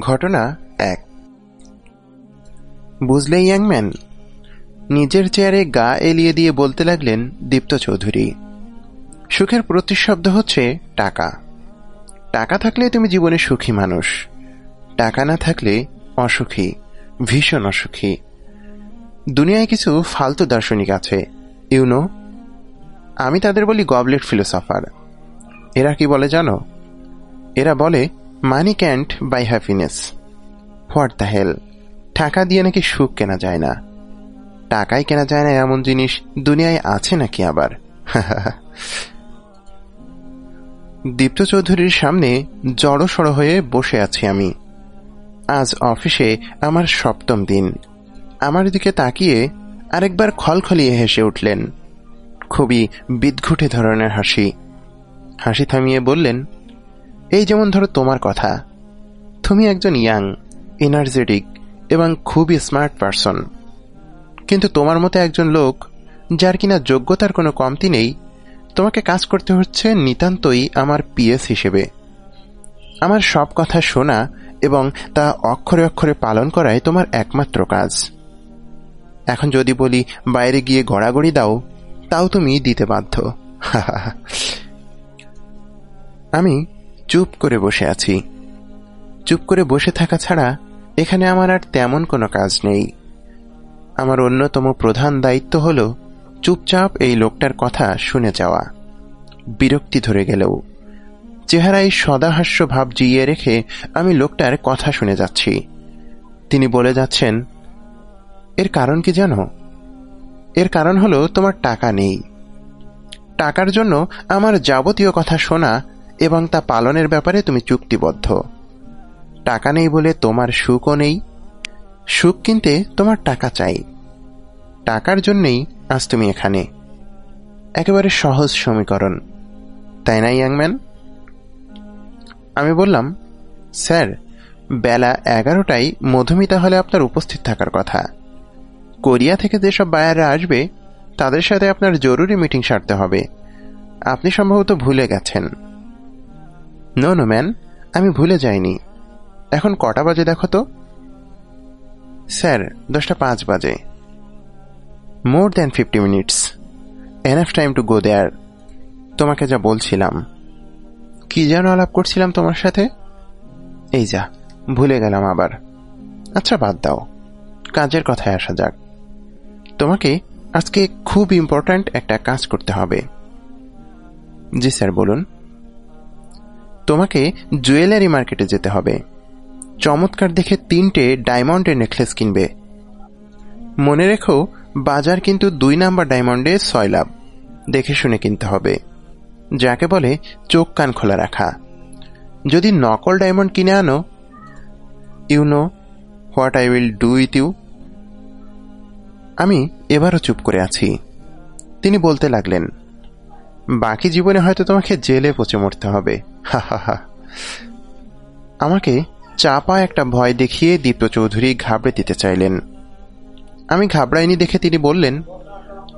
ঘটনা এক। বুঝলে ইয়াংম্যান, নিজের চেয়ারে গা এলিয়ে দিয়ে বলতে লাগলেন দীপ্ত চৌধুরী, সুখের প্রতিশব্দ হচ্ছে টাকা। টাকা থাকলে তুমি জীবনে সুখী মানুষ, টাকা না থাকলে অসুখী, ভীষণ অসুখী। দুনিয়ায় কিছু ফালতু দার্শনিক আছে ইউনো আমি তাদের বলি গবলেট ফিলোসফার। এরা কি বলে জানো? এরা বলে money can't buy happiness what the hell টাকা দিয়ে নাকি সুখ কেনা যায় না। টাকাই কেনা যায় না এমন জিনিস দুনিয়ায় আছে নাকি আবার? দীপ্ত চৌধুরীর সামনে জড়ো সড়ো হয়ে বসে আছি আমি। আজ অফিসে আমার সপ্তম দিন। আমার দিকে তাকিয়ে আরেকবার খলখলিয়ে হেসে উঠলেন। খুবই বিদঘুটে ধরনের হাসি। হাসি থামিয়ে বললেন এই যেমন ধরো তোমার কথা। তুমি একজন ইয়াং এনার্জেটিক এবং খুবই স্মার্ট পারসন কিন্তু তোমার মতো একজন লোক, যার কিনা যোগ্যতার কোনো কমতি নেই, তোমাকে কাজ করতে হচ্ছে নিতান্তই আমার পিএস হিসেবে। আমার সব কথা শোনা এবং তা অক্ষরে অক্ষরে পালন করাই তোমার একমাত্র কাজ। এখন যদি বলি, বাইরে গিয়ে গড়াগড়ি দাও, তাও তুমি দিতে বাধ্য। আমি চুপ করে বসে আছি। চুপ করে বসে থাকা ছাড়া এখানে আমার আর তেমন কোনো কাজ নেই। আমার অন্যতম প্রধান দায়িত্ব হল চুপচাপ এই লোকটার কথা শুনে যাওয়া। বিরক্তি ধরে গেলেও। চেহারায় সদাহাস্য ভাব জিইয়ে রেখে আমি লোকটার কথা শুনে যাচ্ছি। তিনি বলে যাচ্ছেন, এর কারণ কি জানো? এর কারণ হলো তোমার টাকা নেই। টাকার জন্য আমার যাবতীয় কথা শোনা এবং তা পালনের ব্যাপারে তুমি চুক্তিবদ্ধ। টাকা নেই বলে তোমার সুখও নেই, সুখ কিনতে তোমার টাকা চাই। টাকার জন্যেই আজ তুমি এখানে। একেবারে সহজ সমীকরণ। তাই না ইয়াংম্যান আমি বললাম, স্যার, বেলা এগারোটায় মধুমিতা হলে আপনার উপস্থিত থাকার কথা। কোরিয়া থেকে যেসব বায়াররা আসবে, তাদের সাথে আপনার জরুরি মিটিং সারতে হবে। আপনি সম্ভবত ভুলে গেছেন। নো নো ম্যান আমি ভুলে যাইনি। এখন কটা বাজে দেখো তো? স্যার, দশটা পাঁচ বাজে। More than fifty minutes enough time to go there তোমাকে যা বলছিলাম। কি যেন আলাপ করছিলাম তোমার সাথে? এই যা, ভুলে গেলাম আবার। আচ্ছা বাদ দাও। কাজের কথায় আসা যাক। তোমাকে আজকে খুব ইম্পর্ট্যান্ট একটা কাজ করতে হবে। জি, স্যার, বলুন। তোমাকে জুয়েলারি মার্কেটে যেতে হবে। চমৎকার দেখে তিনটে ডায়মন্ডের নেকলেস কিনবে। মনে রেখো, বাজার কিন্তু দুই নাম্বার ডায়মন্ডে ছয় লাভ। দেখে শুনে কিনতে হবে। যাকে বলে চোখ কান খোলা রাখা। যদি নকল ডায়মন্ড কিনে আনো you know what I will do with you আমি এবারও চুপ করে আছি। তিনি বলতে লাগলেন বাকি জীবনে হয়তো তোমাকে জেলে পচে মরতে হবে। হা হা হা। আমাকে চাপা একটা ভয় দেখিয়ে দীপ্ত চৌধুরী ঘাবড়ে দিতে চাইলেন। আমি ঘাবড়াইনি দেখে তিনি বললেন,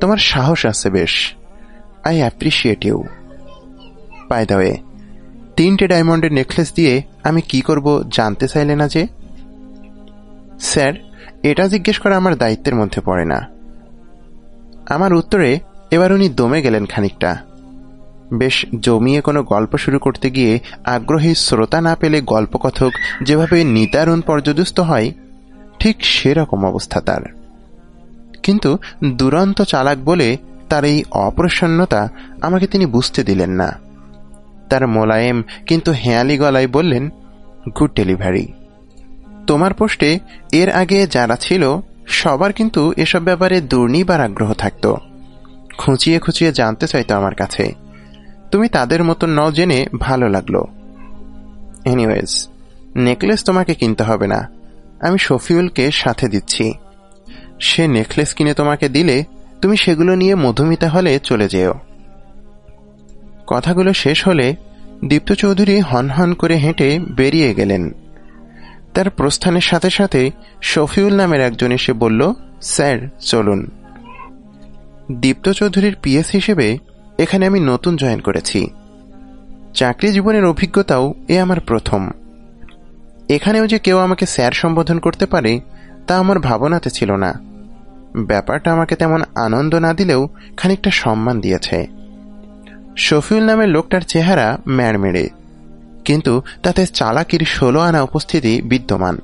তোমার সাহস আছে বেশ। I appreciate you by the way তিনটে ডায়মন্ডের নেকলেস দিয়ে আমি কি করব জানতে চাইলে না যে? স্যার, এটা জিজ্ঞেস করা আমার দায়িত্বের মধ্যে পড়ে না। আমার উত্তরে এবার উনি দমে গেলেন খানিকটা। বেশ জমিয়ে কোনো গল্প শুরু করতে গিয়ে আগ্রহী শ্রোতা না পেলে গল্পকথক যেভাবে নিদারুণ পর্যদস্ত হয়, ঠিক সেরকম অবস্থা তার। কিন্তু দুরন্ত চালাক বলে তার এই অপ্রসন্নতা আমাকে তিনি বুঝতে দিলেন না। তার মোলায়েম কিন্তু হেয়ালি গলায় বললেন, গুড ডেলিভারি। তোমার পোস্টে এর আগে যারা ছিল, সবার কিন্তু এসব ব্যাপারে দুর্নিবার আগ্রহ থাকত। খুঁচিয়ে খুঁচিয়ে জানতে চাইতো আমার কাছে। তুমি তাদের মতো ন জেনে ভালো লাগল। এনিওয়েজ নেকলেস তোমাকে কিনতে হবে না। আমি শফিউলকে সাথে দিচ্ছি। সে নেকলেস কিনে তোমাকে দিলে তুমি সেগুলো নিয়ে মধুমিতা হলে চলে যেও। কথাগুলো শেষ হলে দীপ্ত চৌধুরী হনহন করে হেঁটে বেরিয়ে গেলেন। তার প্রস্থানের সাথে সাথে শফিউল নামের একজন এসে বলল, স্যার, চলুন। দীপ্ত চৌধুরীর পিএস হিসেবে এখানে আমি নতুন জয়েন করেছি। চাকরি জীবনের অভিজ্ঞতাও এ আমার প্রথম। এখানেও যে কেউ আমাকে স্যার সম্বোধন করতে পারে, তা আমার ভাবনাতে ছিল না। ব্যাপারটা আমাকে তেমন আনন্দ না দিলেও খানিকটা সম্মান দিয়েছে। শফিউল নামের লোকটার চেহারা ম্যাড়মেড়ে, কিন্তু তাতে চালাকির ষোলো আনা উপস্থিতি বিদ্যমান।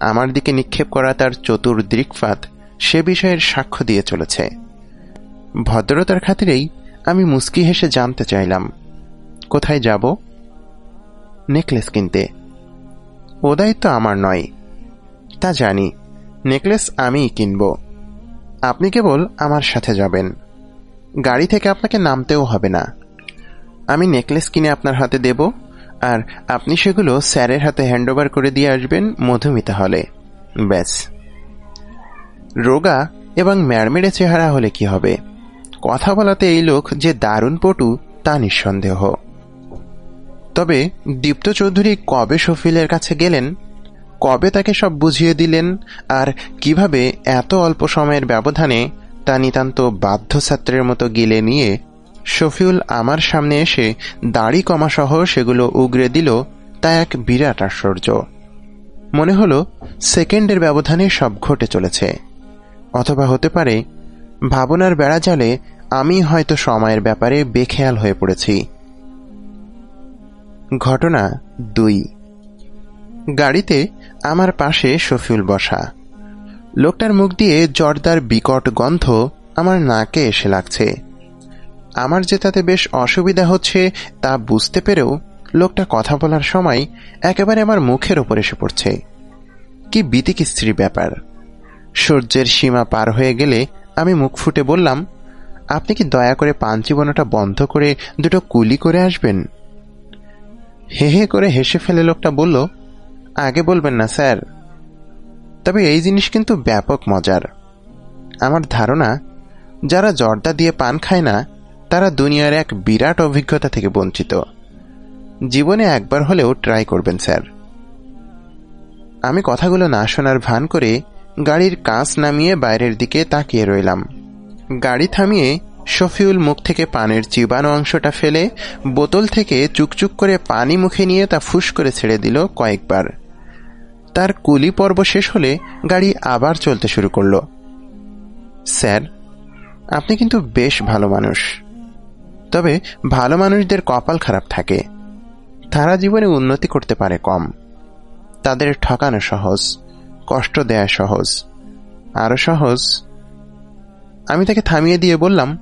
আমার দিকে নিক্ষেপ করা তার চতুর দৃকপাত সে বিষয়ের সাক্ষ্য দিয়ে চলেছে। ভদ্রতার খাতিরেই আমি মুস্কি হেসে জানতে চাইলাম, কোথায় যাব? নেকলেস কিনতে। ও দায়িত্ব আমার নয়। তা জানি, নেকলেস আমিই কিনব। আপনি কেবল আমার সাথে যাবেন। গাড়ি থেকে আপনাকে নামতেও হবে না। আমি নেকলেস কিনে আপনার হাতে দেব, আর আপনি সেগুলো স্যারের হাতে হ্যান্ডওভার করে দিয়ে আসবেন মধুমিতা হলে। ব্যাস। রোগা এবং ম্যাড়মেড়ে চেহারা হলে কি হবে? কথা বলাতে এই লোক যে দারুণ পটু, তা নিঃসন্দেহ। তবে দীপ্ত চৌধুরী কবে শফিলের কাছে গেলেন? কবে তাকে সব বুঝিয়ে দিলেন? আর কীভাবে এত অল্প সময়ের ব্যবধানে তা নিতান্ত বাধ্য ছাত্রের মতো গিলে নিয়ে শফিউল আমার সামনে এসে দাড়ি কমাসহ সেগুলো উগরে দিল, তা এক বিরাট আশ্চর্য। মনে হলো সেকেন্ডের ব্যবধানে সব ঘটে চলেছে। অথবা হতে পারে, ভাবনার বেড়াজালে আমি হয়তো সময়ের ব্যাপারে বেখেয়াল হয়ে পড়েছি। ঘটনা দুই। গাড়িতে আমার পাশে শফিউল বসা। লোকটার মুখ দিয়ে জর্দার বিকট গন্ধ আমার নাকে এসে লাগছে। আমার যে তাতে বেশ অসুবিধা হচ্ছে তা বুঝতে পেরেও লোকটা কথা বলার সময় একেবারে আমার মুখের ওপর এসে পড়ছে। কি বিতিকিস্ত্রী ব্যাপার। সূর্যের সীমা পার হয়ে গেলে আমি মুখ ফুটে বললাম আপনি কি দয়া করে পান জীবনটা বন্ধ করে দুটো কুলি করে আসবেন? হে হে করে হেসে ফেলে লোকটা বলল, আগে বলবেন না, স্যার। তবে এই জিনিস কিন্তু ব্যাপক মজার। আমার ধারণা, যারা জর্দা দিয়ে পান খায় না, তারা দুনিয়ার এক বিরাট অভিজ্ঞতা থেকে বঞ্চিত। জীবনে একবার হলেও ট্রাই করবেন, স্যার। আমি কথাগুলো না শোনার ভান করে গাড়ির কাঁচ নামিয়ে বাইরের দিকে তাকিয়ে রইলাম। গাড়ি থামিয়ে শফিউল মুখ থেকে পানের চিবানো অংশটা ফেলে বোতল থেকে চুকচুক করে পানি মুখে নিয়ে তা ফুস করে ছেড়ে দিল কয়েকবার। তার কুলি পর্ব শেষ হলে গাড়ি আবার চলতে শুরু করল। স্যার, আপনি কিন্তু বেশ ভালো মানুষ। তবে ভালো মানুষদের কপাল খারাপ থাকে। তারা জীবনে উন্নতি করতে পারে কম। তাদের ঠকানো সহজ, কষ্ট দেয়া সহজ, আরও সহজ আমি তাকে থামিয়ে দিয়ে বললাম,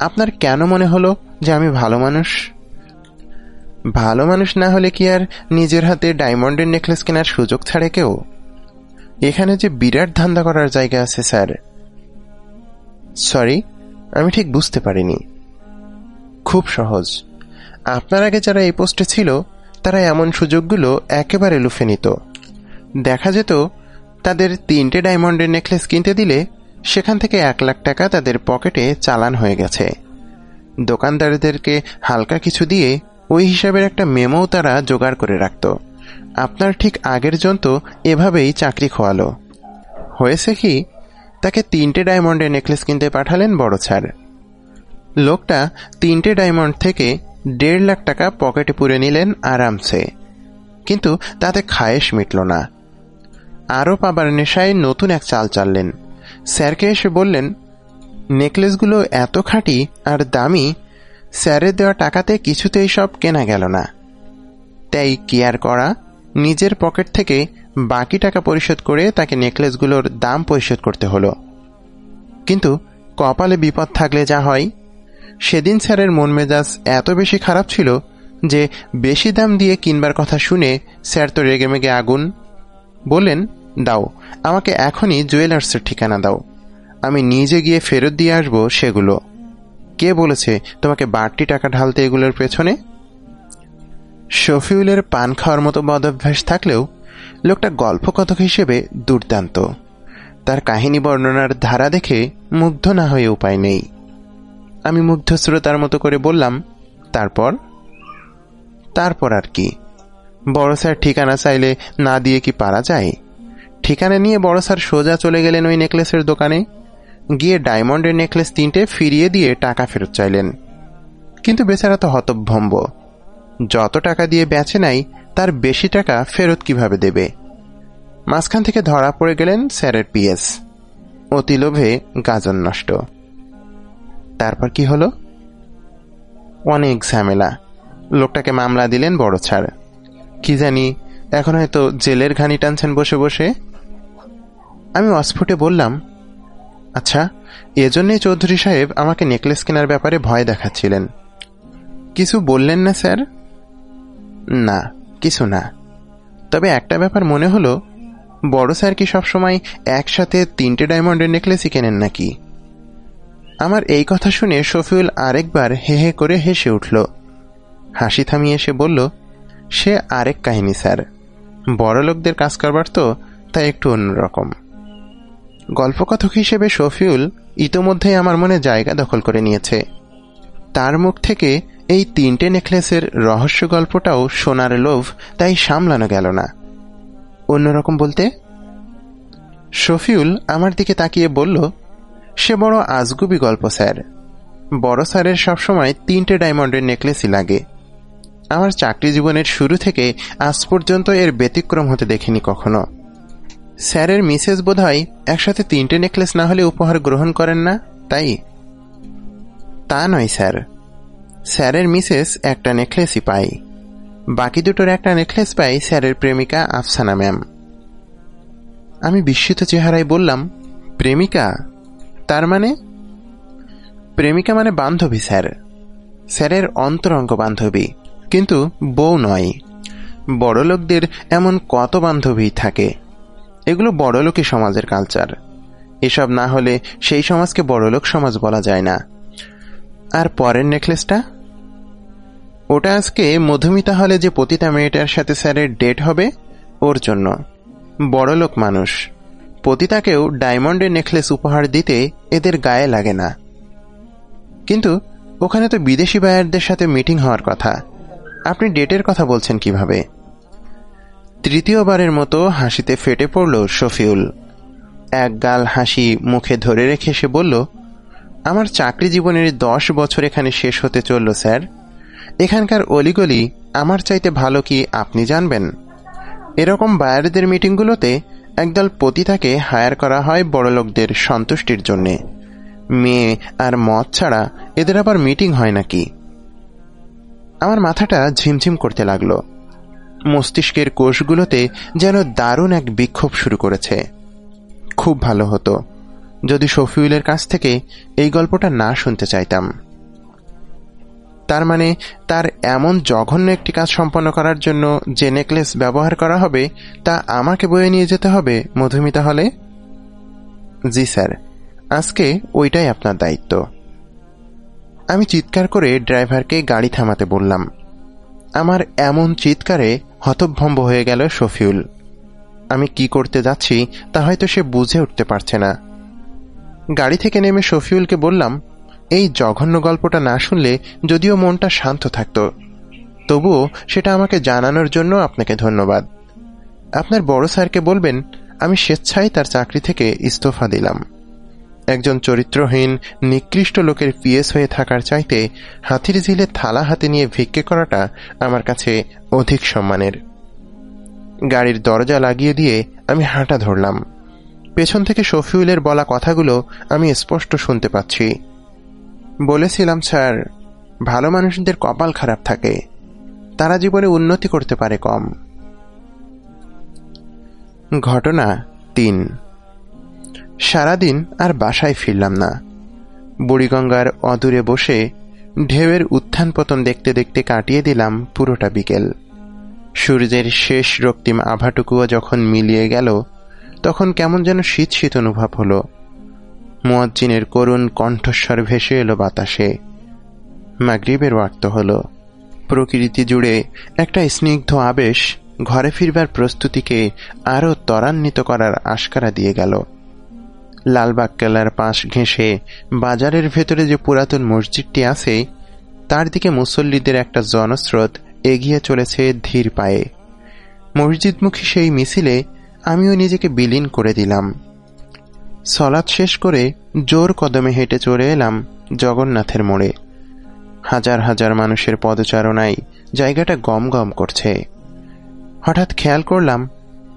আপনার কেন মনে হলো যে আমি ভালো মানুষ? ভালো মানুষ না হলে কি আর নিজের হাতে ডায়মন্ডের নেকলেস কেনার সুযোগ ছাড়ে কেউ? এখানে যে বিরাট ধান্দা করার জায়গা আছে, স্যার। সরি, আমি ঠিক বুঝতে পারিনি। খুব সহজ। আপনার আগে যারা এই পোস্টে ছিল, তারা এমন সুযোগগুলো একেবারে লুফে নিত। দেখা যেত, তাদের তিনটে ডায়মন্ডের নেকলেস কিনতে দিলে সেখান থেকে এক লাখ টাকা তাদের পকেটে চালান হয়ে গেছে। দোকানদারদেরকে হালকা কিছু দিয়ে ওই হিসাবের একটা মেমোও তারা জোগাড় করে রাখত। আপনার ঠিক আগের জন্তু এভাবেই চাকরি খোয়ালো। হয়েছে কি, তাকে তিনটে ডায়মন্ডের নেকলেস কিনতে পাঠালেন বড় ছাড় লোকটা তিনটে ডায়মন্ড থেকে দেড় লাখ টাকা পকেটে পুরে নিলেন আরামসে। কিন্তু তাতে খায়েশ মিটল না। আরও পাবার নেশায় নতুন এক চাল চাললেন। স্যারকে এসে বললেন, নেকলেসগুলো এত খাঁটি আর দামি, স্যারের দেওয়া টাকাতে কিছুতেই সব কেনা গেল না। তাই কেয়ার করা? নিজের পকেট থেকে বাকি টাকা পরিশোধ করে তাকে নেকলেসগুলোর দাম পরিশোধ করতে হলো। কিন্তু কপালে বিপদ থাকলে যা হয়। সেদিন স্যারের মন মেজাজ এত বেশি খারাপ ছিল যে বেশি দাম দিয়ে কিনবার কথা শুনে স্যার তো রেগেমেগে আগুন। বললেন দাও, আমাকে এখনই জুয়েলার্সের ঠিকানা দাও। আমি নিজে গিয়ে ফেরত দিয়ে আসব সেগুলো। কে বলেছে তোমাকে বাড়তি টাকা ঢালতে এগুলোর পেছনে? শফিউলের পান খাওয়ার মতো বদভ্যাস থাকলেও লোকটা গল্পকথক হিসেবে দুর্দান্ত। তার কাহিনী বর্ণনার ধারা দেখে মুগ্ধ না হয়ে উপায় নেই। আমি মুগ্ধ শ্রোতার মতো করে বললাম, তারপর? তারপর আর কি। বড় স্যার ঠিকানা চাইলে না দিয়ে কি পারা যায়? ঠিকানা নিয়ে বড় স্যার সোজা চলে গেলেন ওই নেকলেসের দোকানে। গিয়ে ডায়মন্ডের নেকলেস তিনটে ফিরিয়ে দিয়ে টাকা ফেরত চাইলেন। কিন্তু বেচারা তো হতভম্ব। যত টাকা দিয়ে বেচে নাই, তার বেশি টাকা ফেরত কীভাবে দেবে? মাঝখান থেকে ধরা পড়ে গেলেন স্যারের পিএস। অতি লোভে গাজন নষ্ট। তারপর কি হলো? অনেক ঝামেলা। লোকটাকে মামলা দিলেন বড় ছাড় কি জানি, এখন হয়তো জেলের ঘানি টানছেন বসে বসে। আমি অস্ফুটে বললাম আচ্ছা এজন্যই চৌধুরী সাহেব আমাকে নেকলেস কেনার ব্যাপারে ভয় দেখাচ্ছিলেন। কিছু বললেন না, স্যার? না, কিছু না। তবে একটা ব্যাপার মনে হলো, বড় স্যার কি সবসময় একসাথে তিনটে ডায়মন্ডের নেকলেসই কেনেন নাকি? আমার এই কথা শুনে শফিউল আরেকবার হে হে করে হেসে উঠল। হাসি থামিয়ে এসে বলল, সে আরেক কাহিনী, স্যার। বড় লোকদের কাজ করবার তো তা একটু অন্যরকম। গল্পকথক হিসেবে শফিউল ইতোমধ্যেই আমার মনে জায়গা দখল করে নিয়েছে। তার মুখ থেকে এই তিনটে নেকলেসের রহস্য গল্পটাও শোনার লোভ, তাই সামলানো গেল না। অন্যরকম বলতে, শফিউল আমার দিকে তাকিয়ে বলল, সে বড় আজগুবি গল্প, স্যার। বড় স্যারের সবসময় তিনটে ডায়মন্ডের নেকলেসই লাগে। আমার চাকরি জীবনের শুরু থেকে আজ পর্যন্ত এর ব্যতিক্রম হতে দেখিনি কখনো। স্যারের মিসেস বোধহয় একসাথে তিনটে নেকলেস না হলে উপহার গ্রহণ করেন না, তাই? তা নয়, স্যার। স্যারের মিসেস একটা নেকলেসই পাই বাকি দুটোর একটা নেকলেস পাই স্যারের প্রেমিকা আফসানা, ম্যাম। আমি বিস্মিত চেহারায় বললাম, প্রেমিকা? তার মানে? প্রেমিকা মানে বান্ধবী, স্যার। স্যারের অন্তরঙ্গ বান্ধবী। কিন্তু বউ নয়। বড়লোকদের এমন কত বান্ধবী থাকে? এগুলো বড়লোকই সমাজের কালচার এসব না হলে সেই সমাজকে বড়লোক সমাজ বলা যায় না। আর পরের নেকলেসটা ওটা আজকে মধুমিতা হলে যে পতিতা মেয়েটার সাথে স্যারের ডেট হবে, ওর জন্য। বড়লোক মানুষ। পতিতাকেও ডায়মন্ডের নেকলেস উপহার দিতে এদের গায়ে লাগে না। কিন্তু ওখানে তো বিদেশি বায়ারদের সাথে মিটিং হওয়ার কথা। আপনি ডেটের কথা বলছেন কীভাবে? তৃতীয়বারের মতো হাসিতে ফেটে পড়ল শফিউল। এক গাল হাসি মুখে ধরে রেখে সে বলল, আমার চাকরি জীবনের দশ বছর এখানে শেষ হতে চলল, স্যার। এখানকার অলিগলি আমার চাইতে ভালো কি আপনি জানবেন? এরকম বায়ারদের মিটিংগুলোতে একদল পতিতাকে হায়ার করা হয় বড়লোকদের সন্তুষ্টির জন্যে। মেয়ে আর মদ ছাড়া এদের আবার মিটিং হয় নাকি? আমার মাথাটা ঝিমঝিম করতে লাগল। মস্তিষ্কের কোষগুলোতে যেন দারুণ এক বিক্ষোভ শুরু করেছে। খুব ভালো হতো। যদি শফিউলের কাছ থেকে এই গল্পটা না শুনতে চাইতাম। তার মানে তার এমন জঘন্য একটি কাজ সম্পন্ন করার জন্য যে নেকলেস ব্যবহার করা হবে, তা আমাকে বয়ে নিয়ে যেতে হবে, মধুমিতা হলে? জি, স্যার। আজকে ওইটাই আপনার দায়িত্ব। আমি চিৎকার করে ড্রাইভারকে গাড়ি থামাতে বললাম। আমার এমন চিৎকারে হতভম্ব হয়ে গেল শফিউল। আমি কি করতে যাচ্ছি তা হয়তো সে বুঝে উঠতে পারছে না। গাড়ি থেকে নেমে শফিউলকে বললাম, এই জঘন্য গল্পটা না শুনলে যদিও মনটা শান্ত থাকত। তবুও সেটা আমাকে জানানোর জন্য আপনাকে ধন্যবাদ। আপনার বড় স্যারকে বলবেন, আমি স্বেচ্ছায় তার চাকরি থেকে ইস্তফা দিলাম। একজন চরিত্রহীন, নিকৃষ্ট লোকের পিএস হয়ে থাকার চাইতে হাতির ঝিলে থালা হাতে নিয়ে ভিক্ষে করাটা আমার কাছে অধিক সম্মানের। গাড়ির দরজা লাগিয়ে দিয়ে আমি হাঁটা ধরলাম। পেছন থেকে শফিউলের বলা কথাগুলো আমি স্পষ্ট শুনতে পাচ্ছি। বলেছিলাম, স্যার, ভালো মানুষদের কপাল খারাপ থাকে। তারা জীবনে উন্নতি করতে পারে কম। ঘটনা তিন। সারাদিন আর বাসায় ফিরলাম না। বুড়িগঙ্গার অদূরে বসে ঢেউয়ের উত্থান পতন দেখতে দেখতে কাটিয়ে দিলাম পুরোটা বিকেল। সূর্যের শেষ রক্তিম আভাটুকুও যখন মিলিয়ে গেল, তখন কেমন যেন শীত শীত অনুভব হলো। মুয়াজ্জিনের করুণ কণ্ঠস্বর ভেসে এলো বাতাসে। মাগরিবের ওয়াক্ত হল। প্রকৃতি জুড়ে একটা স্নিগ্ধ আবেশ ঘরে ফিরবার প্রস্তুতিকে আরও ত্বরান্বিত করার আশকারা দিয়ে গেল। লালবাগ কেলার পাশ ঘেঁষে বাজারের ভেতরে যে পুরাতন মসজিদটি আছে, তার দিকে মুসল্লিদের একটা জনস্রোত এগিয়ে চলেছে ধীর পায়ে। মসজিদমুখী সেই মিছিলে আমিও নিজেকে বিলীন করে দিলাম। সলাৎ শেষ করে জোর কদমে হেঁটে চলে এলাম জগন্নাথের মোড়ে। হাজার হাজার মানুষের পদচারণায় জায়গাটা গম গম করছে। হঠাৎ খেয়াল করলাম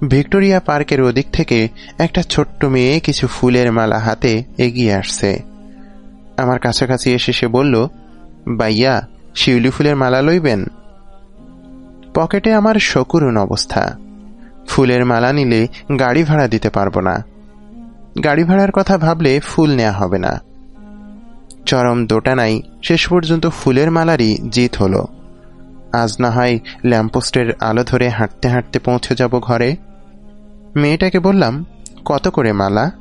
ভিক্টোরিয়া পার্কের ওদিক থেকে একটা ছোট্ট মেয়ে কিছু ফুলের মালা হাতে এগিয়ে আসছে। আমার কাছাকাছি এসে সে বলল বাইয়া শিউলি ফুলের মালা লইবেন? পকেটে আমার শকুরুন অবস্থা। ফুলের মালা নিলে গাড়ি ভাড়া দিতে পারব না। গাড়ি ভাড়ার কথা ভাবলে ফুল নেওয়া হবে না। চরম দোটানাই শেষ পর্যন্ত ফুলের মালারই জিত হলো। আজ না হয় ল্যাম্পোস্টের আলো ধরে হাঁটতে হাঁটতে পৌঁছে যাব ঘরে। মেয়েটাকে বললাম, কত করে মালা?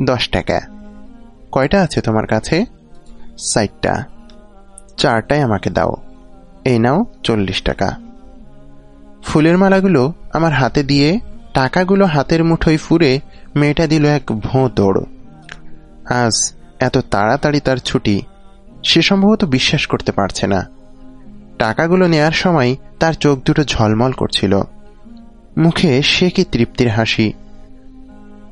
দশ টাকা। কয়টা আছে তোমার কাছে? সাইটটা চারটায় আমাকে দাও। এই নাও চল্লিশ টাকা। ফুলের মালাগুলো আমার হাতে দিয়ে, টাকাগুলো হাতের মুঠোয় ফুরে মেয়েটা দিল এক ভোঁ দৌড়। আজ এত তাড়াতাড়ি তার ছুটি, সে সম্ভবত বিশ্বাস করতে পারছে না। টাকাগুলো নেয়ার সময় তার চোখ দুটো ঝলমল করছিল। মুখে সে কি তৃপ্তির হাসি?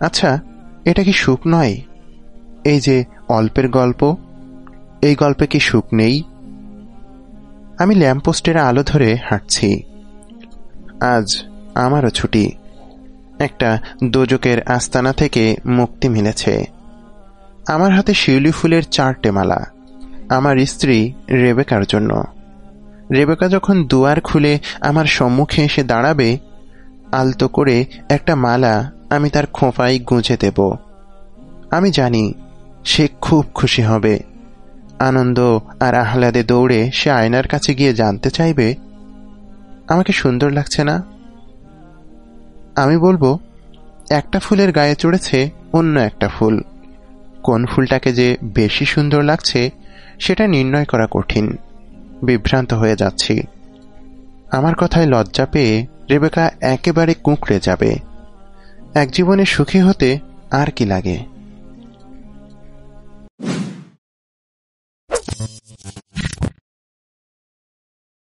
আচ্ছা এটা কি সুখ নয়? এই যে অল্পের গল্প, এই গল্পে কি সুখ নেই? আমি ল্যাম্পোস্টের আলো ধরে হাঁটছি। আজ আমারও ছুটি। একটা দোজকের আস্তানা থেকে মুক্তি মিলেছে। আমার হাতে শিউলি ফুলের চারটে মালা। আমার স্ত্রী রেবেকার জন্য। রেবেকা যখন দুয়ার খুলে আমার সম্মুখে এসে দাঁড়াবে আলতো করে একটা মালা আমি তার খোঁপায় গুঁজে দেব। আমি জানি সে খুব খুশি হবে। আনন্দ আর আহ্লাদে দৌড়ে সে আয়নার কাছে গিয়ে জানতে চাইবে, আমাকে সুন্দর লাগছে না? আমি বলব, একটা ফুলের গায়ে চড়েছে অন্য একটা ফুল। কোন ফুলটাকে যে বেশি সুন্দর লাগছে সেটা নির্ণয় করা কঠিন। বিভ্রান্ত হয়ে যাচ্ছি। আমার কথায় লজ্জা পেয়ে রেবেকা একেবারে কুঁকড়ে যাবে। এক জীবনে সুখী হতে আর কি লাগে?